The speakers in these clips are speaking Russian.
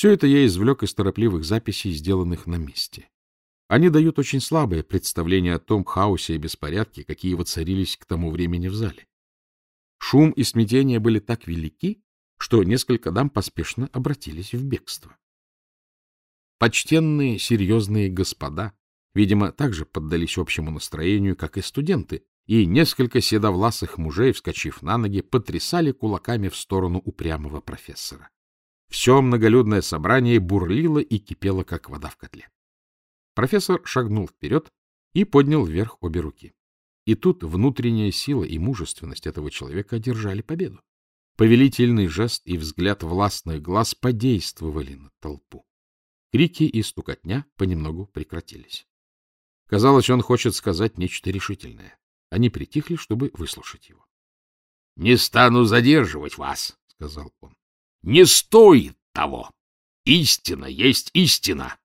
Все это я извлек из торопливых записей, сделанных на месте. Они дают очень слабое представление о том хаосе и беспорядке, какие воцарились к тому времени в зале. Шум и смятение были так велики, что несколько дам поспешно обратились в бегство. Почтенные, серьезные господа, видимо, также поддались общему настроению, как и студенты, и несколько седовласых мужей, вскочив на ноги, потрясали кулаками в сторону упрямого профессора. Все многолюдное собрание бурлило и кипело, как вода в котле. Профессор шагнул вперед и поднял вверх обе руки. И тут внутренняя сила и мужественность этого человека одержали победу. Повелительный жест и взгляд властных глаз подействовали на толпу. Крики и стукотня понемногу прекратились. Казалось, он хочет сказать нечто решительное. Они притихли, чтобы выслушать его. — Не стану задерживать вас, — сказал он. — Не стоит того. Истина есть истина.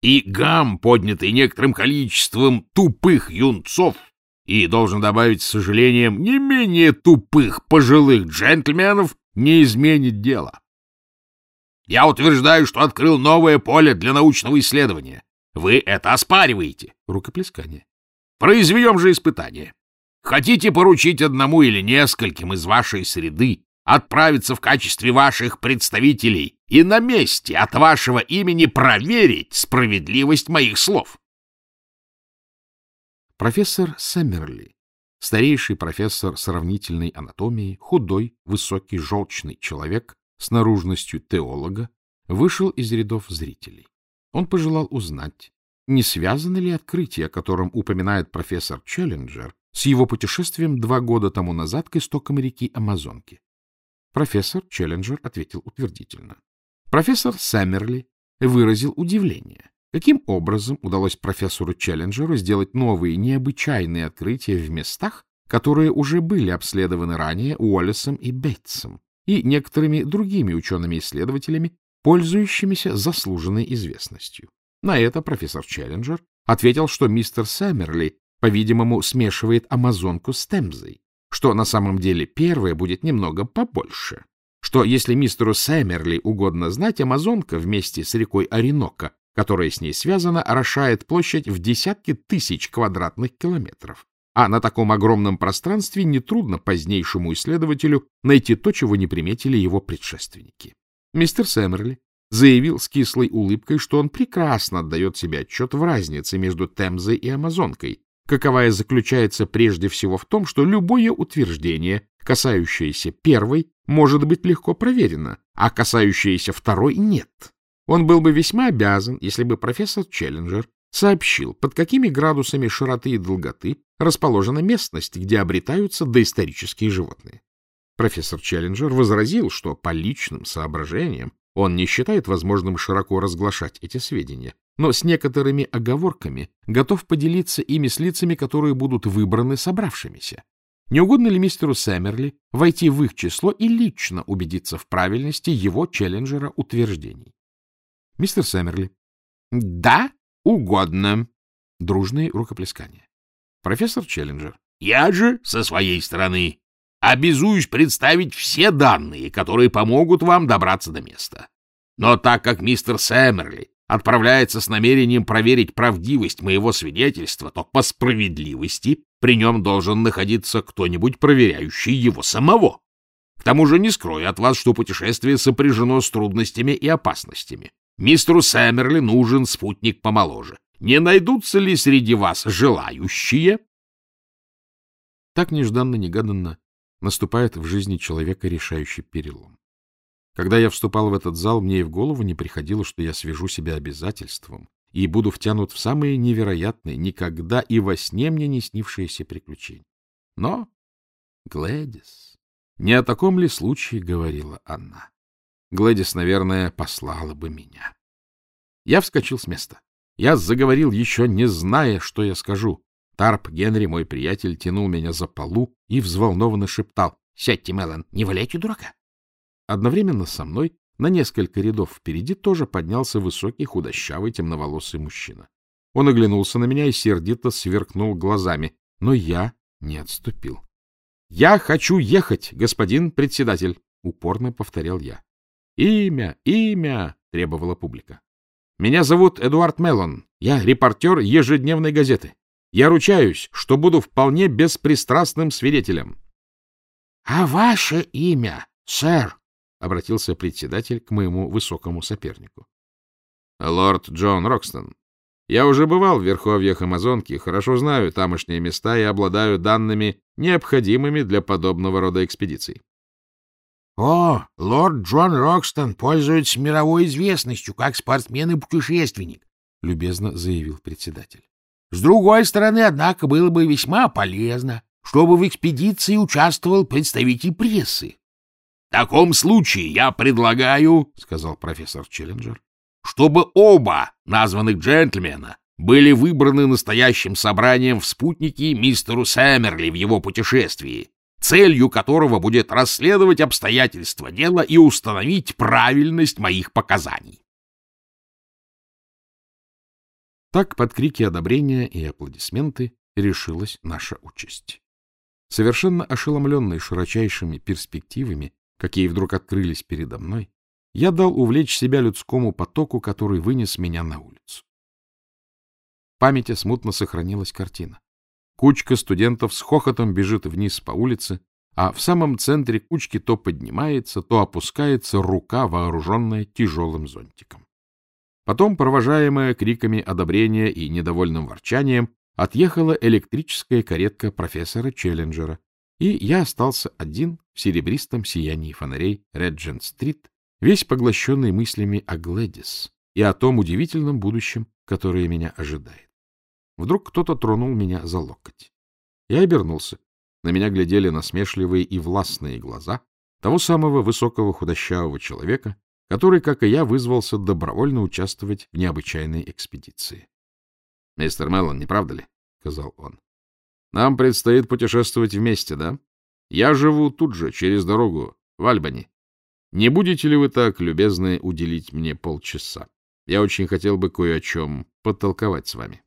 И гам, поднятый некоторым количеством тупых юнцов, и, должен добавить с сожалением, не менее тупых пожилых джентльменов, не изменит дело. Я утверждаю, что открыл новое поле для научного исследования. Вы это оспариваете. Рукоплескание. Произведем же испытание. Хотите поручить одному или нескольким из вашей среды отправиться в качестве ваших представителей и на месте от вашего имени проверить справедливость моих слов? Профессор Сэммерли, старейший профессор сравнительной анатомии, худой, высокий, желчный человек с наружностью теолога, вышел из рядов зрителей. Он пожелал узнать, не связано ли открытие, о котором упоминает профессор Челленджер, с его путешествием два года тому назад к истокам реки Амазонки. Профессор Челленджер ответил утвердительно. Профессор Сэммерли выразил удивление. Каким образом удалось профессору Челленджеру сделать новые необычайные открытия в местах, которые уже были обследованы ранее Уоллесом и Бейтсом и некоторыми другими учеными-исследователями, пользующимися заслуженной известностью? На это профессор Челленджер ответил, что мистер Сэммерли, по-видимому, смешивает Амазонку с Темзой, что на самом деле первое будет немного побольше, что если мистеру Сэммерли угодно знать, Амазонка вместе с рекой Оренока которая с ней связана, орошает площадь в десятки тысяч квадратных километров. А на таком огромном пространстве нетрудно позднейшему исследователю найти то, чего не приметили его предшественники. Мистер Сэмерли заявил с кислой улыбкой, что он прекрасно отдает себе отчет в разнице между Темзой и Амазонкой, каковая заключается прежде всего в том, что любое утверждение, касающееся первой, может быть легко проверено, а касающееся второй — нет. Он был бы весьма обязан, если бы профессор Челленджер сообщил, под какими градусами широты и долготы расположена местность, где обретаются доисторические животные. Профессор Челленджер возразил, что по личным соображениям он не считает возможным широко разглашать эти сведения, но с некоторыми оговорками готов поделиться ими с лицами, которые будут выбраны собравшимися. Не угодно ли мистеру Сэмерли войти в их число и лично убедиться в правильности его Челленджера утверждений? Мистер Сэмерли. — Да, угодно. Дружные рукоплескания. Профессор Челленджер. — Я же, со своей стороны, обязуюсь представить все данные, которые помогут вам добраться до места. Но так как мистер Сэмерли отправляется с намерением проверить правдивость моего свидетельства, то по справедливости при нем должен находиться кто-нибудь, проверяющий его самого. К тому же не скрою от вас, что путешествие сопряжено с трудностями и опасностями. Мистеру Сэмерли нужен спутник помоложе. Не найдутся ли среди вас желающие? Так нежданно-негаданно наступает в жизни человека решающий перелом. Когда я вступал в этот зал, мне и в голову не приходило, что я свяжу себя обязательством и буду втянут в самые невероятные, никогда и во сне мне не снившиеся приключения. Но, Глэдис, не о таком ли случае говорила она? Глэдис, наверное, послала бы меня. Я вскочил с места. Я заговорил, еще не зная, что я скажу. Тарп Генри, мой приятель, тянул меня за полу и взволнованно шептал. — Сядьте, Мелан, не валяйте дурака. Одновременно со мной на несколько рядов впереди тоже поднялся высокий, худощавый, темноволосый мужчина. Он оглянулся на меня и сердито сверкнул глазами, но я не отступил. — Я хочу ехать, господин председатель, — упорно повторял я. Имя, имя, требовала публика. Меня зовут Эдуард Меллон. Я репортер ежедневной газеты. Я ручаюсь, что буду вполне беспристрастным свидетелем. — А ваше имя, сэр? — обратился председатель к моему высокому сопернику. — Лорд Джон Рокстон. Я уже бывал в верховьях Амазонки, хорошо знаю тамошние места и обладаю данными, необходимыми для подобного рода экспедиций. — О, лорд Джон Рокстон пользуется мировой известностью как спортсмен и путешественник, — любезно заявил председатель. — С другой стороны, однако, было бы весьма полезно, чтобы в экспедиции участвовал представитель прессы. — В таком случае я предлагаю, — сказал профессор Челленджер, — чтобы оба названных джентльмена были выбраны настоящим собранием в спутнике мистеру Сэмерли в его путешествии, целью которого будет расследовать обстоятельства дела и установить правильность моих показаний. Так, под крики одобрения и аплодисменты, решилась наша участь. Совершенно ошеломленный широчайшими перспективами, какие вдруг открылись передо мной, я дал увлечь себя людскому потоку, который вынес меня на улицу. В памяти смутно сохранилась картина. Кучка студентов с хохотом бежит вниз по улице, а в самом центре кучки то поднимается, то опускается рука, вооруженная тяжелым зонтиком. Потом, провожаемая криками одобрения и недовольным ворчанием, отъехала электрическая каретка профессора Челленджера, и я остался один в серебристом сиянии фонарей Реджент-стрит, весь поглощенный мыслями о Глэдис и о том удивительном будущем, которое меня ожидает. Вдруг кто-то тронул меня за локоть. Я обернулся. На меня глядели насмешливые и властные глаза того самого высокого худощавого человека, который, как и я, вызвался добровольно участвовать в необычайной экспедиции. — Мистер Меллон, не правда ли? — сказал он. — Нам предстоит путешествовать вместе, да? Я живу тут же, через дорогу, в Альбани. Не будете ли вы так любезны уделить мне полчаса? Я очень хотел бы кое о чем подтолковать с вами.